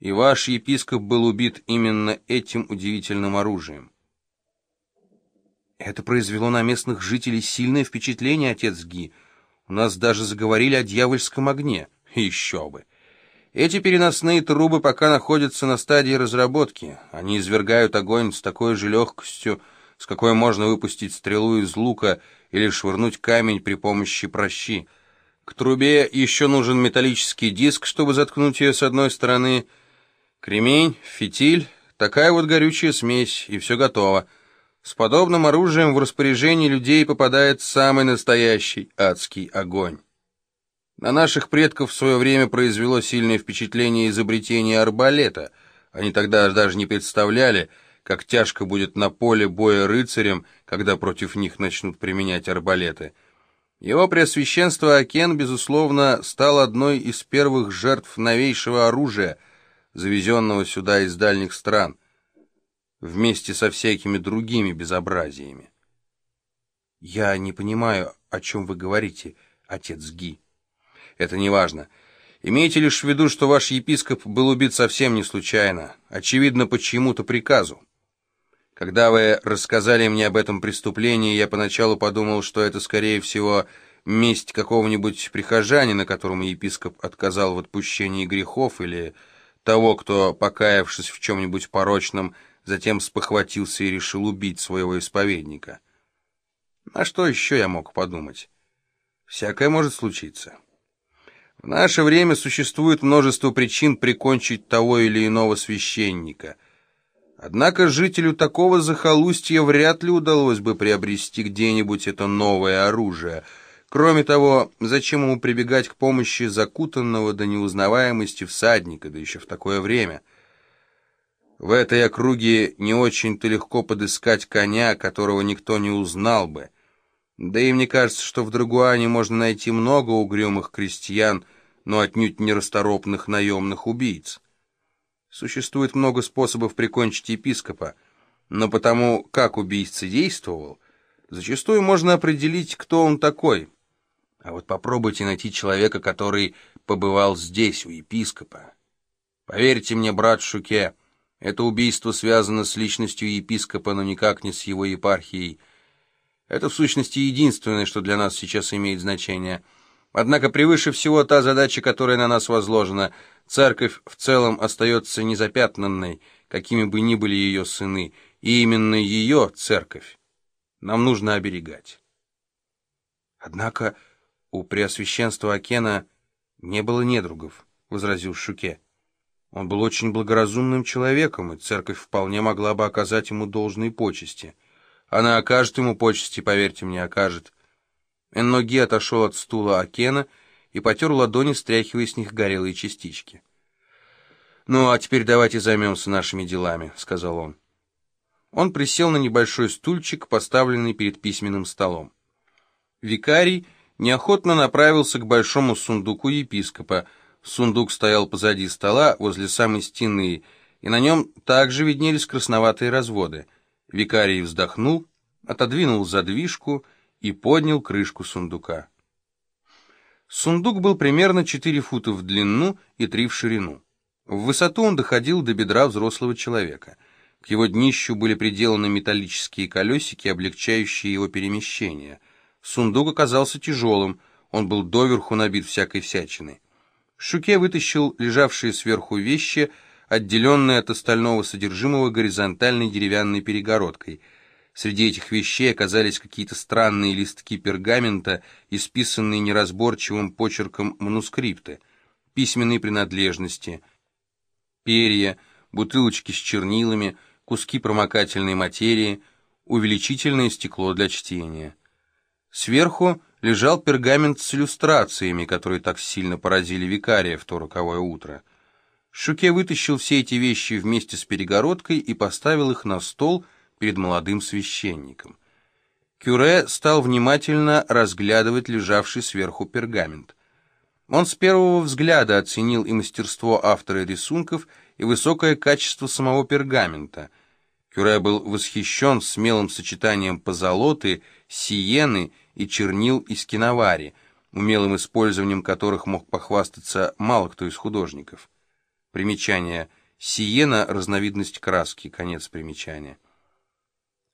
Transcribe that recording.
и ваш епископ был убит именно этим удивительным оружием. Это произвело на местных жителей сильное впечатление, отец Ги. У нас даже заговорили о дьявольском огне. Еще бы. Эти переносные трубы пока находятся на стадии разработки. Они извергают огонь с такой же легкостью, с какой можно выпустить стрелу из лука или швырнуть камень при помощи прощи. К трубе еще нужен металлический диск, чтобы заткнуть ее с одной стороны. Кремень, фитиль, такая вот горючая смесь, и все готово. С подобным оружием в распоряжении людей попадает самый настоящий адский огонь. На наших предков в свое время произвело сильное впечатление изобретение арбалета. Они тогда даже не представляли, как тяжко будет на поле боя рыцарям, когда против них начнут применять арбалеты. Его Преосвященство Акен, безусловно, стал одной из первых жертв новейшего оружия, завезенного сюда из дальних стран — вместе со всякими другими безобразиями. «Я не понимаю, о чем вы говорите, отец Ги». «Это не важно. Имейте лишь в виду, что ваш епископ был убит совсем не случайно, очевидно, по чьему-то приказу. Когда вы рассказали мне об этом преступлении, я поначалу подумал, что это, скорее всего, месть какого-нибудь прихожанина, которому епископ отказал в отпущении грехов, или того, кто, покаявшись в чем-нибудь порочном, затем спохватился и решил убить своего исповедника. А что еще я мог подумать? Всякое может случиться. В наше время существует множество причин прикончить того или иного священника. Однако жителю такого захолустья вряд ли удалось бы приобрести где-нибудь это новое оружие. Кроме того, зачем ему прибегать к помощи закутанного до неузнаваемости всадника, да еще в такое время — в этой округе не очень-то легко подыскать коня, которого никто не узнал бы. Да и мне кажется, что в Драгуане можно найти много угрюмых крестьян, но отнюдь не расторопных наемных убийц. Существует много способов прикончить епископа, но потому, как убийца действовал, зачастую можно определить, кто он такой. А вот попробуйте найти человека, который побывал здесь, у епископа. Поверьте мне, брат Шуке, — это убийство связано с личностью епископа, но никак не с его епархией. Это, в сущности, единственное, что для нас сейчас имеет значение. Однако превыше всего та задача, которая на нас возложена. Церковь в целом остается незапятнанной, какими бы ни были ее сыны, и именно ее, церковь, нам нужно оберегать. Однако у Преосвященства Акена не было недругов, — возразил Шуке. Он был очень благоразумным человеком, и церковь вполне могла бы оказать ему должные почести. Она окажет ему почести, поверьте мне, окажет. Энноги отошел от стула Акена и потер ладони, стряхивая с них горелые частички. «Ну, а теперь давайте займемся нашими делами», — сказал он. Он присел на небольшой стульчик, поставленный перед письменным столом. Викарий неохотно направился к большому сундуку епископа, Сундук стоял позади стола, возле самой стены, и на нем также виднелись красноватые разводы. Викарий вздохнул, отодвинул задвижку и поднял крышку сундука. Сундук был примерно 4 фута в длину и 3 в ширину. В высоту он доходил до бедра взрослого человека. К его днищу были приделаны металлические колесики, облегчающие его перемещение. Сундук оказался тяжелым, он был доверху набит всякой всячиной. Шуке вытащил лежавшие сверху вещи, отделенные от остального содержимого горизонтальной деревянной перегородкой. Среди этих вещей оказались какие-то странные листки пергамента, исписанные неразборчивым почерком манускрипты, письменные принадлежности, перья, бутылочки с чернилами, куски промокательной материи, увеличительное стекло для чтения. Сверху лежал пергамент с иллюстрациями, которые так сильно поразили викария в то роковое утро. Шуке вытащил все эти вещи вместе с перегородкой и поставил их на стол перед молодым священником. Кюре стал внимательно разглядывать лежавший сверху пергамент. Он с первого взгляда оценил и мастерство автора рисунков, и высокое качество самого пергамента. Кюре был восхищен смелым сочетанием позолоты, сиены и чернил из киновари, умелым использованием которых мог похвастаться мало кто из художников. Примечание. Сиена — разновидность краски. Конец примечания.